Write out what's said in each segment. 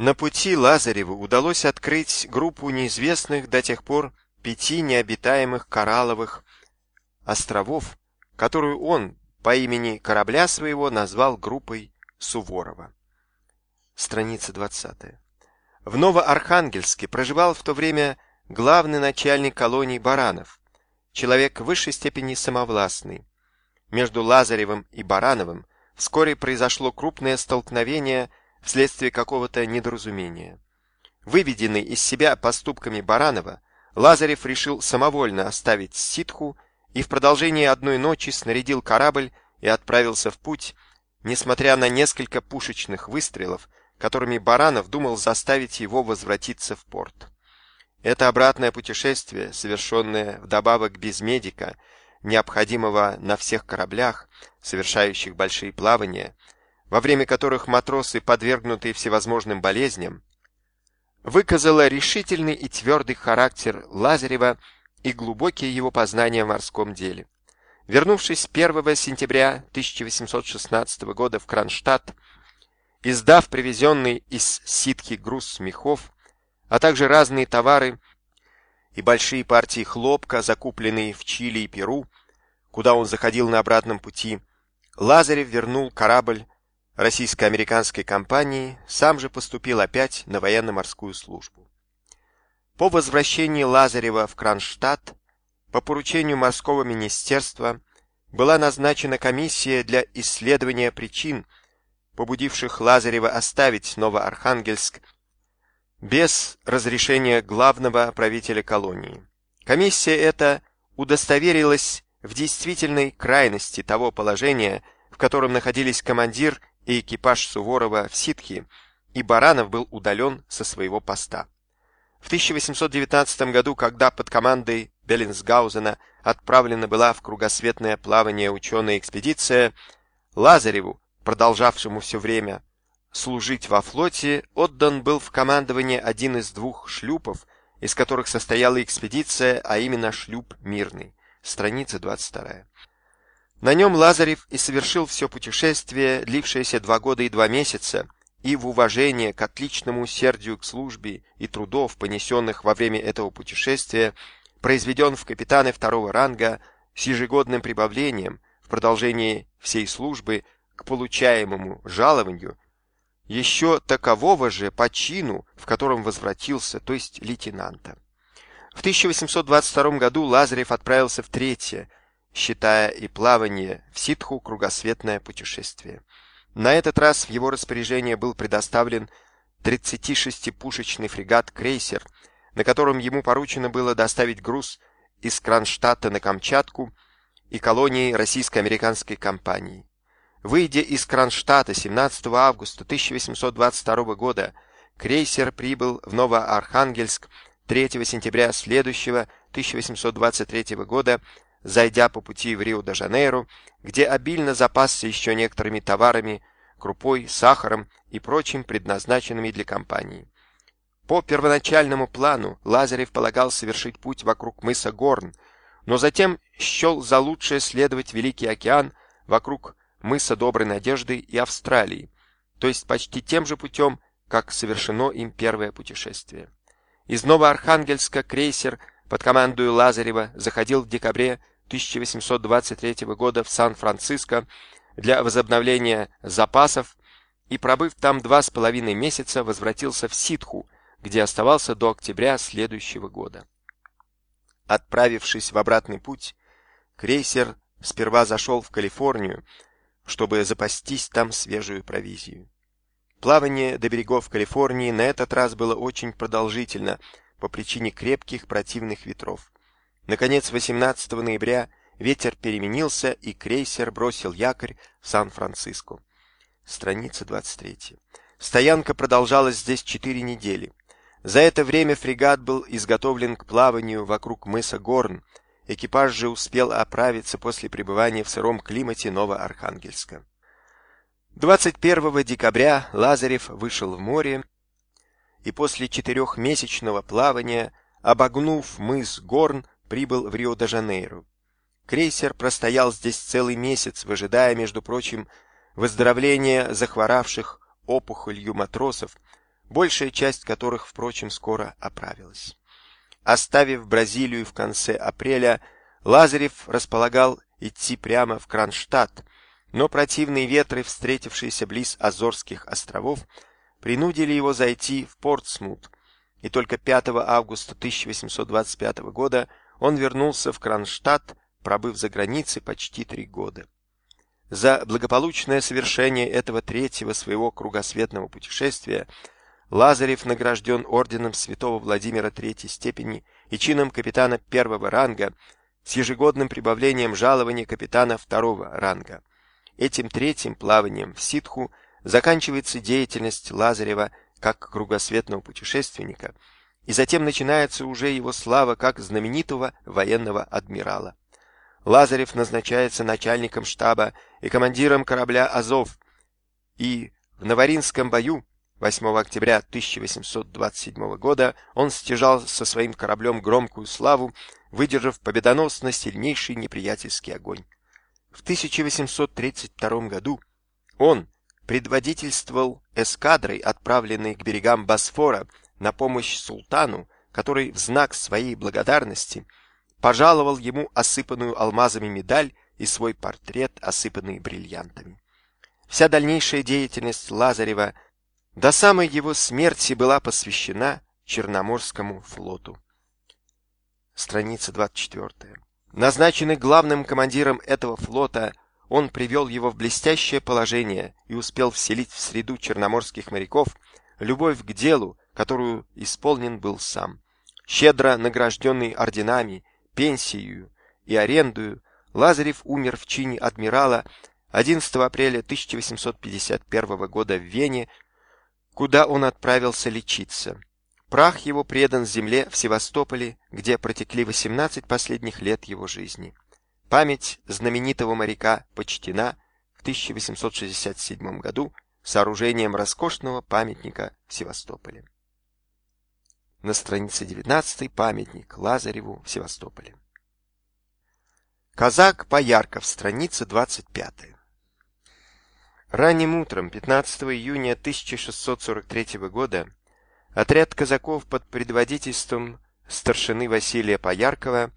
На пути Лазареву удалось открыть группу неизвестных до тех пор пяти необитаемых коралловых островов, которую он по имени корабля своего назвал группой Суворова. Страница 20. В Новоархангельске проживал в то время главный начальник колонии Баранов, человек в высшей степени самовластный. Между Лазаревым и Барановым вскоре произошло крупное столкновение вследствие какого-то недоразумения. Выведенный из себя поступками Баранова, Лазарев решил самовольно оставить ситху и в продолжении одной ночи снарядил корабль и отправился в путь, несмотря на несколько пушечных выстрелов, которыми Баранов думал заставить его возвратиться в порт. Это обратное путешествие, совершенное вдобавок без медика, необходимого на всех кораблях, совершающих большие плавания, во время которых матросы, подвергнутые всевозможным болезням, выказало решительный и твердый характер Лазарева и глубокие его познания в морском деле. Вернувшись 1 сентября 1816 года в Кронштадт, издав привезенный из Ситки груз мехов, а также разные товары и большие партии хлопка, закупленные в Чили и Перу, куда он заходил на обратном пути, Лазарев вернул корабль российско-американской компании, сам же поступил опять на военно-морскую службу. По возвращении Лазарева в Кронштадт по поручению морского министерства была назначена комиссия для исследования причин, побудивших Лазарева оставить Новоархангельск без разрешения главного правителя колонии. Комиссия эта удостоверилась в действительной крайности того положения, в котором находились командир и экипаж Суворова в Ситхе, и Баранов был удален со своего поста. В 1819 году, когда под командой Беллинсгаузена отправлена была в кругосветное плавание ученая экспедиция, Лазареву, продолжавшему все время служить во флоте, отдан был в командование один из двух шлюпов, из которых состояла экспедиция, а именно шлюп Мирный. Страница 22. На нем Лазарев и совершил все путешествие, длившееся два года и два месяца, и в уважение к отличному усердию к службе и трудов, понесенных во время этого путешествия, произведен в капитаны второго ранга с ежегодным прибавлением в продолжении всей службы к получаемому жалованию еще такового же по чину, в котором возвратился, то есть лейтенанта. В 1822 году Лазарев отправился в третье, считая и плавание в ситху кругосветное путешествие. На этот раз в его распоряжение был предоставлен 36-пушечный фрегат-крейсер, на котором ему поручено было доставить груз из Кронштадта на Камчатку и колонии российско-американской компании. Выйдя из Кронштадта 17 августа 1822 года, крейсер прибыл в Новоархангельск 3 сентября следующего 1823 года, зайдя по пути в Рио-де-Жанейро, где обильно запасся еще некоторыми товарами, крупой, сахаром и прочим, предназначенными для компании. По первоначальному плану Лазарев полагал совершить путь вокруг мыса Горн, но затем счел за лучшее следовать Великий океан вокруг мыса Доброй Надежды и Австралии, то есть почти тем же путем, как совершено им первое путешествие. Из Новоархангельска крейсер под командой Лазарева заходил в декабре 1823 года в Сан-Франциско для возобновления запасов и, пробыв там два с половиной месяца, возвратился в Ситху, где оставался до октября следующего года. Отправившись в обратный путь, крейсер сперва зашел в Калифорнию, чтобы запастись там свежую провизию. Плавание до берегов Калифорнии на этот раз было очень продолжительно по причине крепких противных ветров. Наконец, 18 ноября ветер переменился, и крейсер бросил якорь в Сан-Франциско. Страница 23. Стоянка продолжалась здесь четыре недели. За это время фрегат был изготовлен к плаванию вокруг мыса Горн, Экипаж же успел оправиться после пребывания в сыром климате Новоархангельска. 21 декабря Лазарев вышел в море и после четырехмесячного плавания, обогнув мыс Горн, прибыл в Рио-де-Жанейро. Крейсер простоял здесь целый месяц, выжидая, между прочим, выздоровления захворавших опухолью матросов, большая часть которых, впрочем, скоро оправилась. Оставив Бразилию в конце апреля, Лазарев располагал идти прямо в Кронштадт, но противные ветры, встретившиеся близ Азорских островов, принудили его зайти в Портсмут, и только 5 августа 1825 года он вернулся в Кронштадт, пробыв за границей почти три года. За благополучное совершение этого третьего своего кругосветного путешествия Лазарев награжден орденом святого Владимира третьей степени и чином капитана первого ранга с ежегодным прибавлением жалования капитана второго ранга. Этим третьим плаванием в Ситху заканчивается деятельность Лазарева как кругосветного путешественника, и затем начинается уже его слава как знаменитого военного адмирала. Лазарев назначается начальником штаба и командиром корабля «Азов», и в Новоринском бою 8 октября 1827 года он стяжал со своим кораблем громкую славу, выдержав победоносно сильнейший неприятельский огонь. В 1832 году он предводительствовал эскадрой, отправленной к берегам Босфора на помощь султану, который в знак своей благодарности пожаловал ему осыпанную алмазами медаль и свой портрет, осыпанный бриллиантами. Вся дальнейшая деятельность Лазарева до самой его смерти была посвящена Черноморскому флоту. Страница 24. Назначенный главным командиром этого флота, он привел его в блестящее положение и успел вселить в среду черноморских моряков любовь к делу, которую исполнен был сам. Щедро награжденный орденами, пенсией и арендою, Лазарев умер в чине адмирала 11 апреля 1851 года в Вене, куда он отправился лечиться. Прах его предан земле в Севастополе, где протекли 18 последних лет его жизни. Память знаменитого моряка почтена в 1867 году сооружением роскошного памятника в Севастополе. На странице 19 памятник Лазареву в Севастополе. Казак Поярков, страница 25. Ранним утром 15 июня 1643 года Отряд казаков под предводительством старшины Василия Пояркова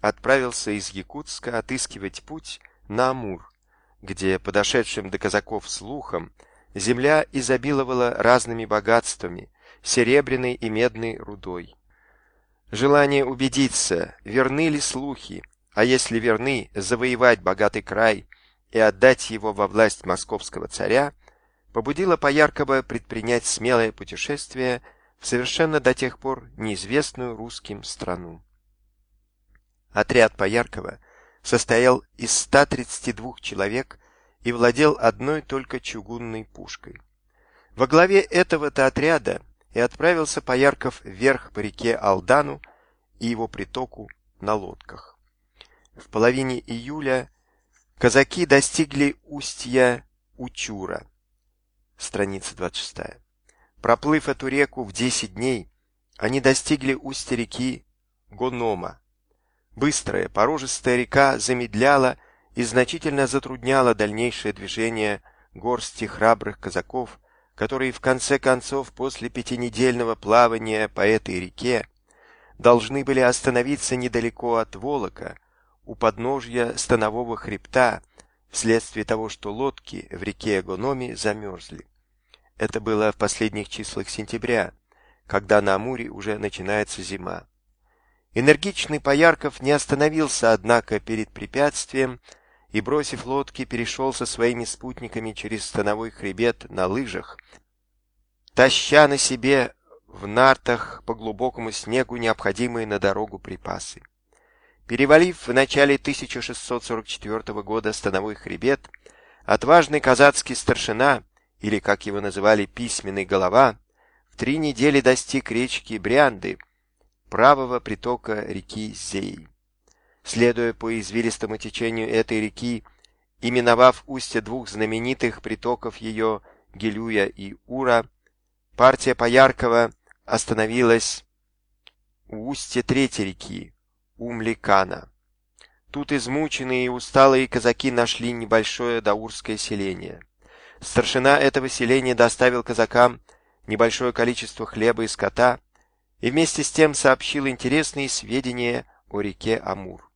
отправился из Якутска отыскивать путь на Амур, где подошедшим до казаков слухом земля изобиловала разными богатствами, серебряной и медной рудой. Желание убедиться, верны ли слухи, а если верны, завоевать богатый край и отдать его во власть московского царя, побудило Пояркова предпринять смелое путешествие в совершенно до тех пор неизвестную русским страну. Отряд Пояркова состоял из 132 человек и владел одной только чугунной пушкой. Во главе этого-то отряда и отправился Поярков вверх по реке Алдану и его притоку на лодках. В половине июля казаки достигли устья Учура. Страница 26. Проплыв эту реку в 10 дней, они достигли устья реки Гонома. Быстрая, порожистая река замедляла и значительно затрудняла дальнейшее движение горсти храбрых казаков, которые в конце концов после пятинедельного плавания по этой реке должны были остановиться недалеко от Волока, у подножья станового хребта, вследствие того, что лодки в реке Гономе замерзли. Это было в последних числах сентября, когда на Амуре уже начинается зима. Энергичный Поярков не остановился, однако, перед препятствием и, бросив лодки, перешел со своими спутниками через становой хребет на лыжах, таща на себе в нартах по глубокому снегу необходимые на дорогу припасы. Перевалив в начале 1644 года становой хребет, отважный казацкий старшина или, как его называли, письменный голова, в три недели достиг речки Брянды, правого притока реки Зей. Следуя по извилистому течению этой реки, именовав устье двух знаменитых притоков ее, Гелюя и Ура, партия Пояркова остановилась у устья третьей реки, Умликана. Тут измученные и усталые казаки нашли небольшое даурское селение. Старшина этого селения доставил казакам небольшое количество хлеба и скота и вместе с тем сообщил интересные сведения о реке Амур.